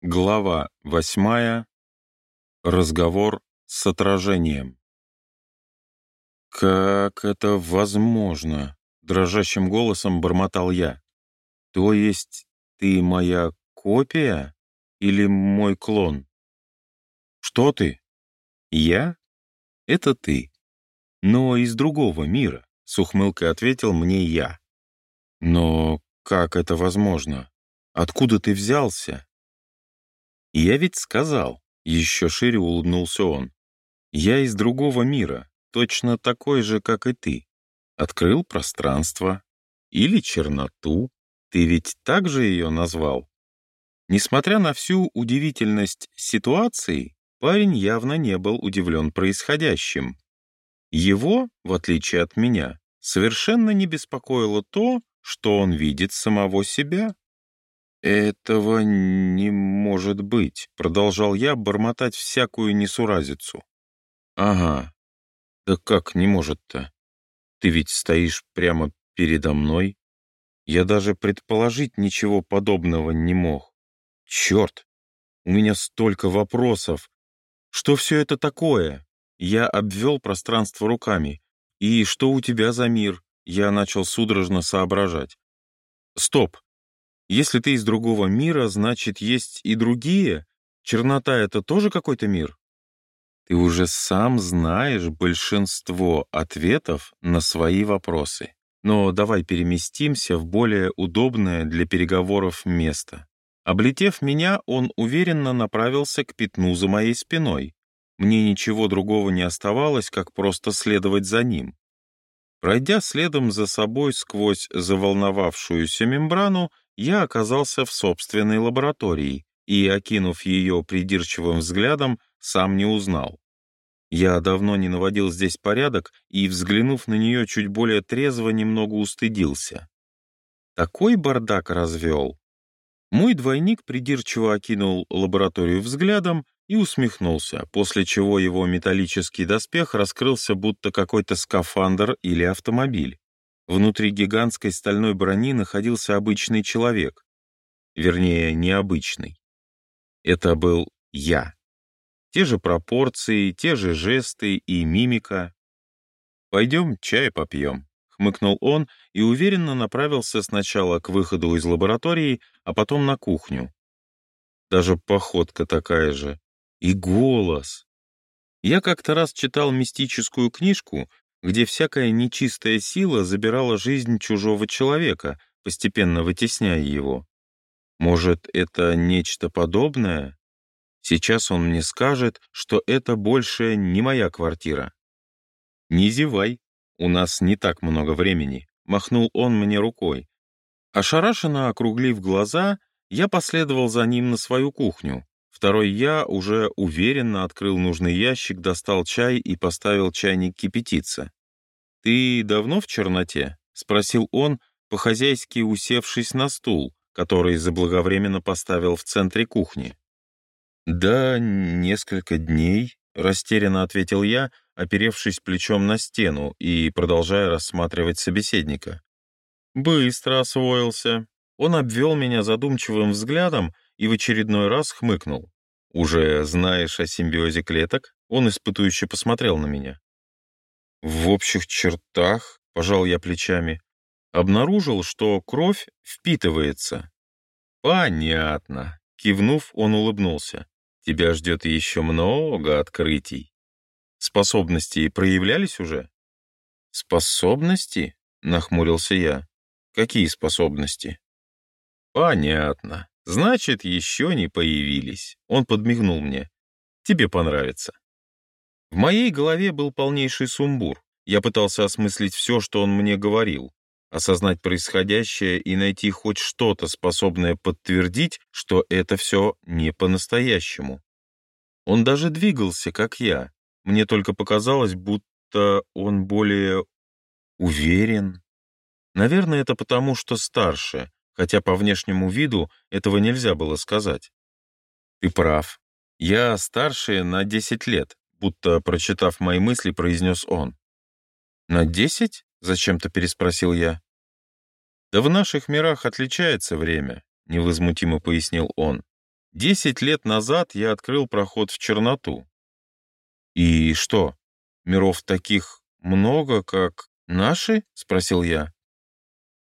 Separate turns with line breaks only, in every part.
Глава восьмая. Разговор с отражением. «Как это возможно?» — дрожащим голосом бормотал я. «То есть ты моя копия или мой клон?» «Что ты?» «Я? Это ты. Но из другого мира», — с ухмылкой ответил мне я. «Но как это возможно? Откуда ты взялся?» «Я ведь сказал», — еще шире улыбнулся он. «Я из другого мира, точно такой же, как и ты. Открыл пространство. Или черноту. Ты ведь так же ее назвал?» Несмотря на всю удивительность ситуации, парень явно не был удивлен происходящим. Его, в отличие от меня, совершенно не беспокоило то, что он видит самого себя. «Этого не может быть», — продолжал я бормотать всякую несуразицу. «Ага. Да как не может-то? Ты ведь стоишь прямо передо мной. Я даже предположить ничего подобного не мог. Черт! У меня столько вопросов. Что все это такое?» Я обвел пространство руками. «И что у тебя за мир?» Я начал судорожно соображать. «Стоп! Если ты из другого мира, значит, есть и другие? Чернота — это тоже какой-то мир? Ты уже сам знаешь большинство ответов на свои вопросы. Но давай переместимся в более удобное для переговоров место. Облетев меня, он уверенно направился к пятну за моей спиной. Мне ничего другого не оставалось, как просто следовать за ним. Пройдя следом за собой сквозь заволновавшуюся мембрану, я оказался в собственной лаборатории и, окинув ее придирчивым взглядом, сам не узнал. Я давно не наводил здесь порядок и, взглянув на нее чуть более трезво, немного устыдился. Такой бардак развел. Мой двойник придирчиво окинул лабораторию взглядом и усмехнулся, после чего его металлический доспех раскрылся будто какой-то скафандр или автомобиль. Внутри гигантской стальной брони находился обычный человек. Вернее, необычный. Это был я. Те же пропорции, те же жесты и мимика. «Пойдем чай попьем», — хмыкнул он и уверенно направился сначала к выходу из лаборатории, а потом на кухню. Даже походка такая же. И голос. Я как-то раз читал мистическую книжку, где всякая нечистая сила забирала жизнь чужого человека, постепенно вытесняя его. Может, это нечто подобное? Сейчас он мне скажет, что это больше не моя квартира. «Не зевай, у нас не так много времени», — махнул он мне рукой. Ошарашенно округлив глаза, я последовал за ним на свою кухню. Второй я уже уверенно открыл нужный ящик, достал чай и поставил чайник кипятиться. «Ты давно в черноте?» — спросил он, по-хозяйски усевшись на стул, который заблаговременно поставил в центре кухни. «Да, несколько дней», — растерянно ответил я, оперевшись плечом на стену и продолжая рассматривать собеседника. «Быстро освоился». Он обвел меня задумчивым взглядом и в очередной раз хмыкнул. «Уже знаешь о симбиозе клеток?» Он испытующе посмотрел на меня. «В общих чертах», — пожал я плечами, обнаружил, что кровь впитывается. «Понятно», — кивнув, он улыбнулся. «Тебя ждет еще много открытий. Способности проявлялись уже?» «Способности?» — нахмурился я. «Какие способности?» «Понятно. Значит, еще не появились. Он подмигнул мне. Тебе понравится. В моей голове был полнейший сумбур. Я пытался осмыслить все, что он мне говорил, осознать происходящее и найти хоть что-то, способное подтвердить, что это все не по-настоящему. Он даже двигался, как я. Мне только показалось, будто он более уверен. Наверное, это потому, что старше, хотя по внешнему виду этого нельзя было сказать. Ты прав. Я старше на 10 лет, будто, прочитав мои мысли, произнес он. «На десять?» — зачем-то переспросил я. «Да в наших мирах отличается время», — невозмутимо пояснил он. Десять лет назад я открыл проход в черноту. И что, миров таких много, как наши? Спросил я.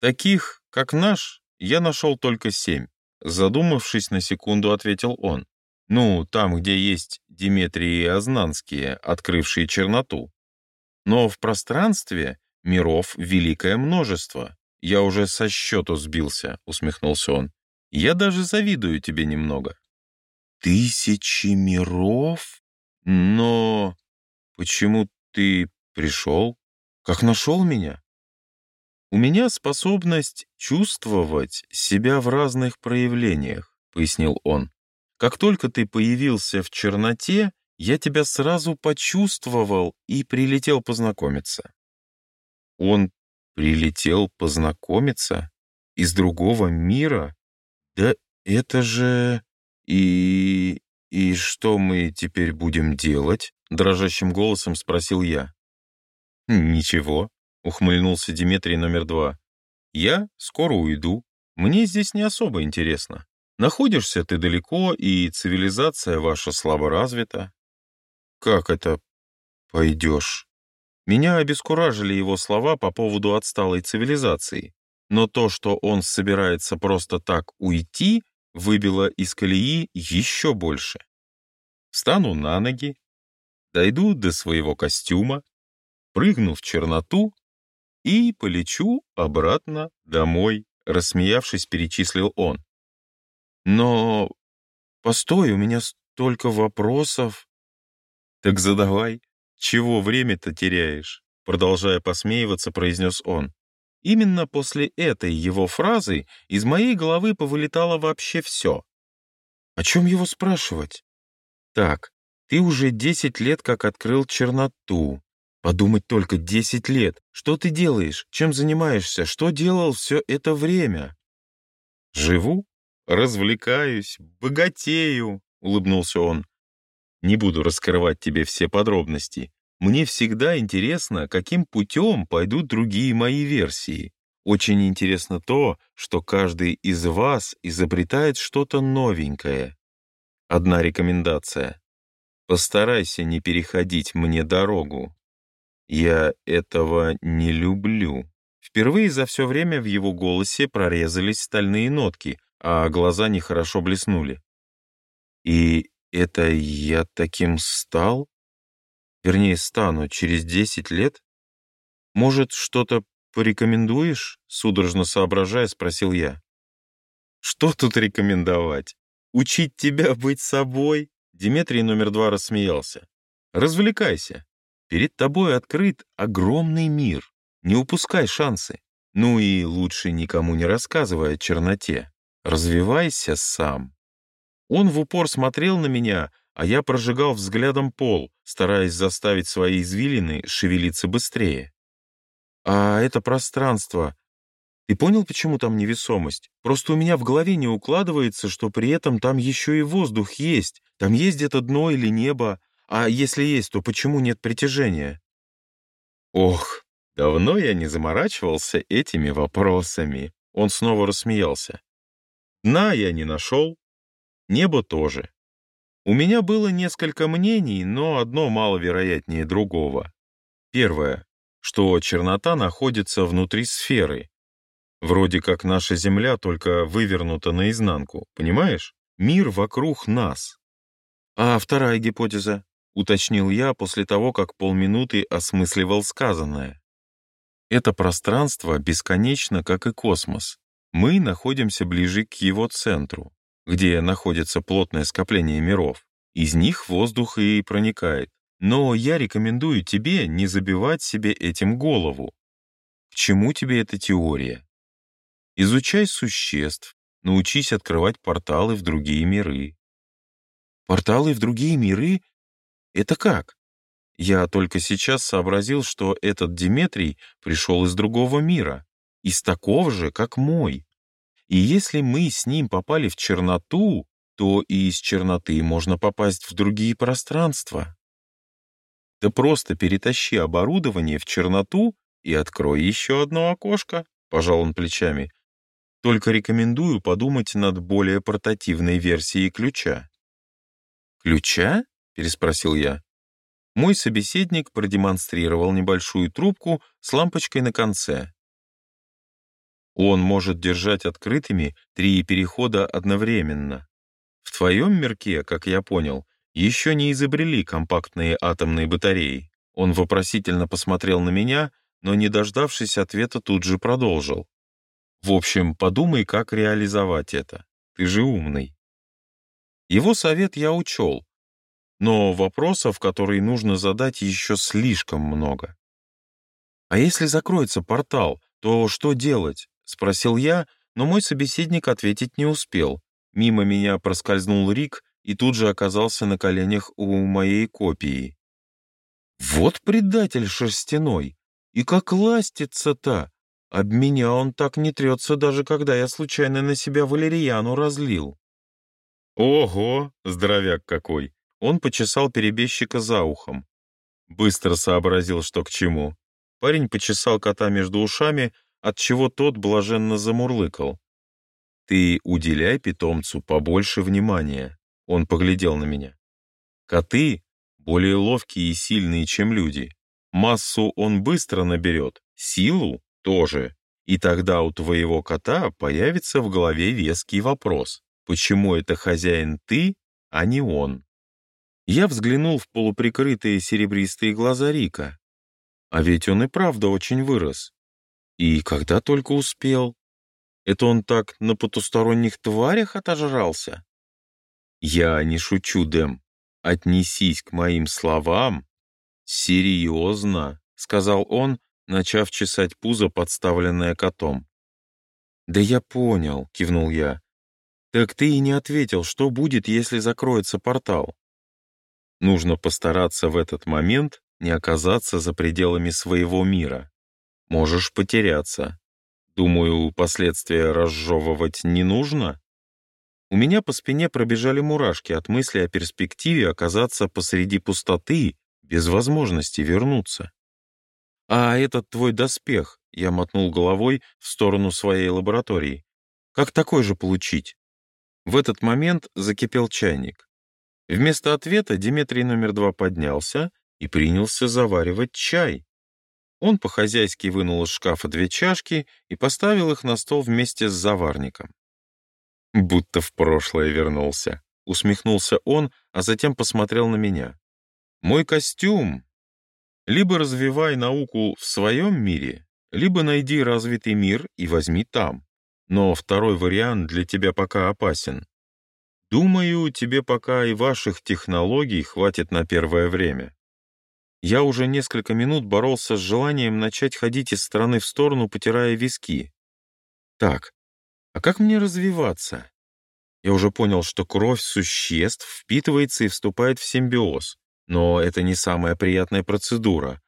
Таких, как наш, я нашел только семь. Задумавшись на секунду, ответил он. Ну, там, где есть Диметрии Ознанские, открывшие черноту. Но в пространстве миров великое множество. Я уже со счету сбился, усмехнулся он. Я даже завидую тебе немного. Тысячи миров? Но почему ты пришел? Как нашел меня? У меня способность чувствовать себя в разных проявлениях, пояснил он. Как только ты появился в черноте, я тебя сразу почувствовал и прилетел познакомиться. Он прилетел познакомиться? Из другого мира? Да это же... И... и что мы теперь будем делать? Дрожащим голосом спросил я. Ничего, ухмыльнулся Диметрий номер два. Я скоро уйду. Мне здесь не особо интересно. Находишься ты далеко, и цивилизация ваша слабо развита. Как это пойдешь? Меня обескуражили его слова по поводу отсталой цивилизации, но то, что он собирается просто так уйти, выбило из колеи еще больше. Встану на ноги, дойду до своего костюма, прыгну в черноту и полечу обратно домой, рассмеявшись, перечислил он. Но постой, у меня столько вопросов. Так задавай. «Чего время-то теряешь?» Продолжая посмеиваться, произнес он. Именно после этой его фразы из моей головы повылетало вообще все. О чем его спрашивать? Так, ты уже десять лет как открыл черноту. Подумать только, десять лет. Что ты делаешь? Чем занимаешься? Что делал все это время? Живу, развлекаюсь, богатею, улыбнулся он. Не буду раскрывать тебе все подробности. Мне всегда интересно, каким путем пойдут другие мои версии. Очень интересно то, что каждый из вас изобретает что-то новенькое. Одна рекомендация. Постарайся не переходить мне дорогу. Я этого не люблю. Впервые за все время в его голосе прорезались стальные нотки, а глаза нехорошо блеснули. И это я таким стал? Вернее, стану через десять лет? Может, что-то порекомендуешь? Судорожно соображая, спросил я. Что тут рекомендовать? Учить тебя быть собой? Диметрий номер два рассмеялся. Развлекайся. Перед тобой открыт огромный мир. Не упускай шансы. Ну и лучше никому не рассказывай о черноте. Развивайся сам. Он в упор смотрел на меня, а я прожигал взглядом пол, стараясь заставить свои извилины шевелиться быстрее. «А это пространство. Ты понял, почему там невесомость? Просто у меня в голове не укладывается, что при этом там еще и воздух есть. Там есть где-то дно или небо. А если есть, то почему нет притяжения?» «Ох, давно я не заморачивался этими вопросами». Он снова рассмеялся. «Дна я не нашел, Небо тоже. У меня было несколько мнений, но одно маловероятнее другого. Первое, что чернота находится внутри сферы. Вроде как наша Земля только вывернута наизнанку, понимаешь? Мир вокруг нас. А вторая гипотеза, уточнил я после того, как полминуты осмысливал сказанное. Это пространство бесконечно, как и космос. Мы находимся ближе к его центру где находится плотное скопление миров. Из них воздух и проникает. Но я рекомендую тебе не забивать себе этим голову. К чему тебе эта теория? Изучай существ, научись открывать порталы в другие миры. Порталы в другие миры? Это как? Я только сейчас сообразил, что этот Диметрий пришел из другого мира, из такого же, как мой. И если мы с ним попали в черноту, то и из черноты можно попасть в другие пространства. Да просто перетащи оборудование в черноту и открой еще одно окошко, пожал он плечами. Только рекомендую подумать над более портативной версией ключа». «Ключа?» — переспросил я. Мой собеседник продемонстрировал небольшую трубку с лампочкой на конце. Он может держать открытыми три перехода одновременно. В твоем мирке, как я понял, еще не изобрели компактные атомные батареи. Он вопросительно посмотрел на меня, но, не дождавшись ответа, тут же продолжил. В общем, подумай, как реализовать это. Ты же умный. Его совет я учел, но вопросов, которые нужно задать, еще слишком много. А если закроется портал, то что делать? Спросил я, но мой собеседник ответить не успел. Мимо меня проскользнул Рик и тут же оказался на коленях у моей копии. Вот предатель шерстяной! И как ластится-то! Об меня он так не трется, даже когда я случайно на себя валерьяну разлил. Ого, здоровяк какой! Он почесал перебежчика за ухом. Быстро сообразил, что к чему. Парень почесал кота между ушами, отчего тот блаженно замурлыкал. «Ты уделяй питомцу побольше внимания», — он поглядел на меня. «Коты более ловкие и сильные, чем люди. Массу он быстро наберет, силу тоже. И тогда у твоего кота появится в голове веский вопрос, почему это хозяин ты, а не он?» Я взглянул в полуприкрытые серебристые глаза Рика. А ведь он и правда очень вырос. И когда только успел? Это он так на потусторонних тварях отожрался? Я не шучу, Дэм. Отнесись к моим словам. Серьезно, сказал он, начав чесать пузо, подставленное котом. «Да я понял», — кивнул я. «Так ты и не ответил, что будет, если закроется портал?» Нужно постараться в этот момент не оказаться за пределами своего мира можешь потеряться. Думаю, последствия разжевывать не нужно? У меня по спине пробежали мурашки от мысли о перспективе оказаться посреди пустоты без возможности вернуться. «А этот твой доспех?» — я мотнул головой в сторону своей лаборатории. «Как такой же получить?» В этот момент закипел чайник. Вместо ответа Диметрий номер два поднялся и принялся заваривать чай. Он по-хозяйски вынул из шкафа две чашки и поставил их на стол вместе с заварником. «Будто в прошлое вернулся», — усмехнулся он, а затем посмотрел на меня. «Мой костюм. Либо развивай науку в своем мире, либо найди развитый мир и возьми там. Но второй вариант для тебя пока опасен. Думаю, тебе пока и ваших технологий хватит на первое время. Я уже несколько минут боролся с желанием начать ходить из стороны в сторону, потирая виски. Так, а как мне развиваться? Я уже понял, что кровь существ впитывается и вступает в симбиоз, но это не самая приятная процедура.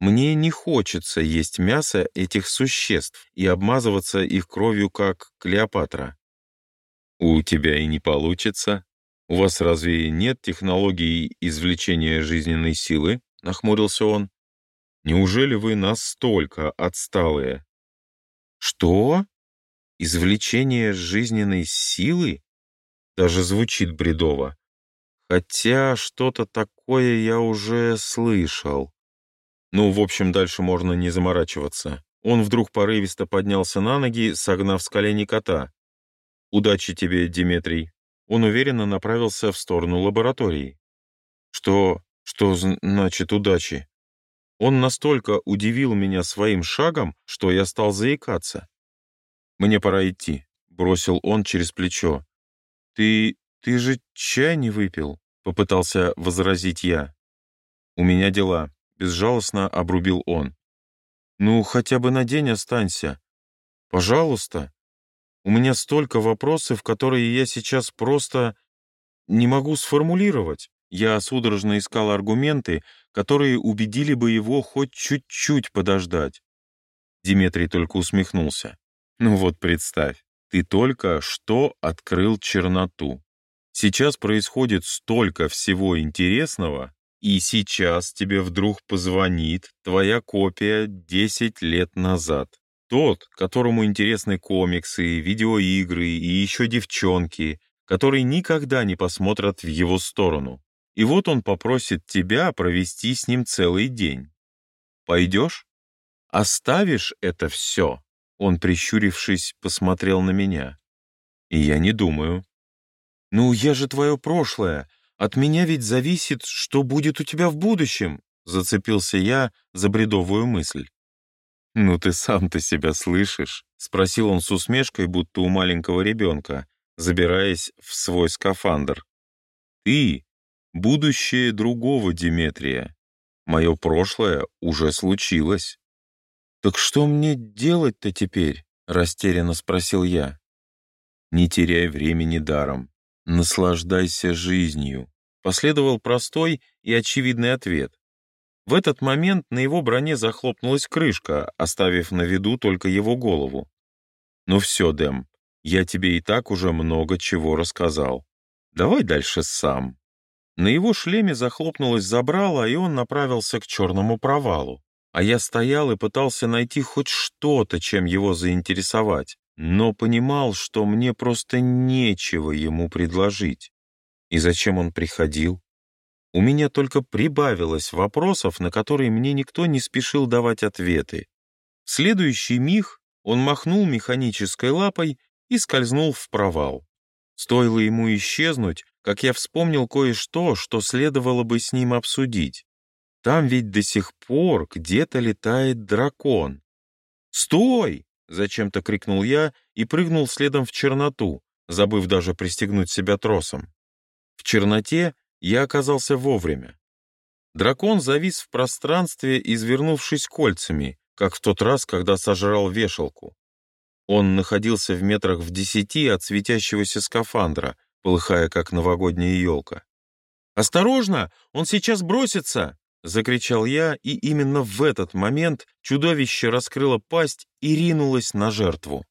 Мне не хочется есть мясо этих существ и обмазываться их кровью, как Клеопатра. У тебя и не получится. У вас разве нет технологии извлечения жизненной силы? нахмурился он. «Неужели вы настолько отсталые?» «Что? Извлечение жизненной силы?» Даже звучит бредово. Хотя что-то такое я уже слышал. Ну, в общем, дальше можно не заморачиваться. Он вдруг порывисто поднялся на ноги, согнав с колени кота. «Удачи тебе, Диметрий!» Он уверенно направился в сторону лаборатории. «Что что значит удачи? Он настолько удивил меня своим шагом, что я стал заикаться. «Мне пора идти», — бросил он через плечо. «Ты... ты же чай не выпил?» — попытался возразить я. «У меня дела», — безжалостно обрубил он. «Ну, хотя бы на день останься. Пожалуйста. У меня столько вопросов, которые я сейчас просто не могу сформулировать». Я судорожно искал аргументы, которые убедили бы его хоть чуть-чуть подождать. Диметрий только усмехнулся. «Ну вот представь, ты только что открыл черноту. Сейчас происходит столько всего интересного, и сейчас тебе вдруг позвонит твоя копия 10 лет назад. Тот, которому интересны комиксы, видеоигры и еще девчонки, которые никогда не посмотрят в его сторону. И вот он попросит тебя провести с ним целый день. Пойдешь? Оставишь это все?» Он, прищурившись, посмотрел на меня. «И я не думаю». «Ну, я же твое прошлое. От меня ведь зависит, что будет у тебя в будущем», зацепился я за бредовую мысль. «Ну ты сам-то себя слышишь?» — спросил он с усмешкой, будто у маленького ребенка, забираясь в свой скафандр. «Ты — будущее другого Диметрия. Мое прошлое уже случилось». «Так что мне делать-то теперь?» — растерянно спросил я. «Не теряй времени даром. Наслаждайся жизнью», — последовал простой и очевидный ответ. В этот момент на его броне захлопнулась крышка, оставив на виду только его голову. «Ну все, Дэм, я тебе и так уже много чего рассказал. Давай дальше сам». На его шлеме захлопнулась забрала, и он направился к черному провалу. А я стоял и пытался найти хоть что-то, чем его заинтересовать, но понимал, что мне просто нечего ему предложить. И зачем он приходил? У меня только прибавилось вопросов, на которые мне никто не спешил давать ответы. В следующий миг он махнул механической лапой и скользнул в провал. Стоило ему исчезнуть, как я вспомнил кое-что, что следовало бы с ним обсудить. Там ведь до сих пор где-то летает дракон. «Стой!» — зачем-то крикнул я и прыгнул следом в черноту, забыв даже пристегнуть себя тросом. В черноте я оказался вовремя. Дракон завис в пространстве, извернувшись кольцами, как в тот раз, когда сожрал вешалку. Он находился в метрах в десяти от светящегося скафандра, полыхая, как новогодняя елка. «Осторожно! Он сейчас бросится!» — закричал я, и именно в этот момент чудовище раскрыло пасть и ринулось на жертву.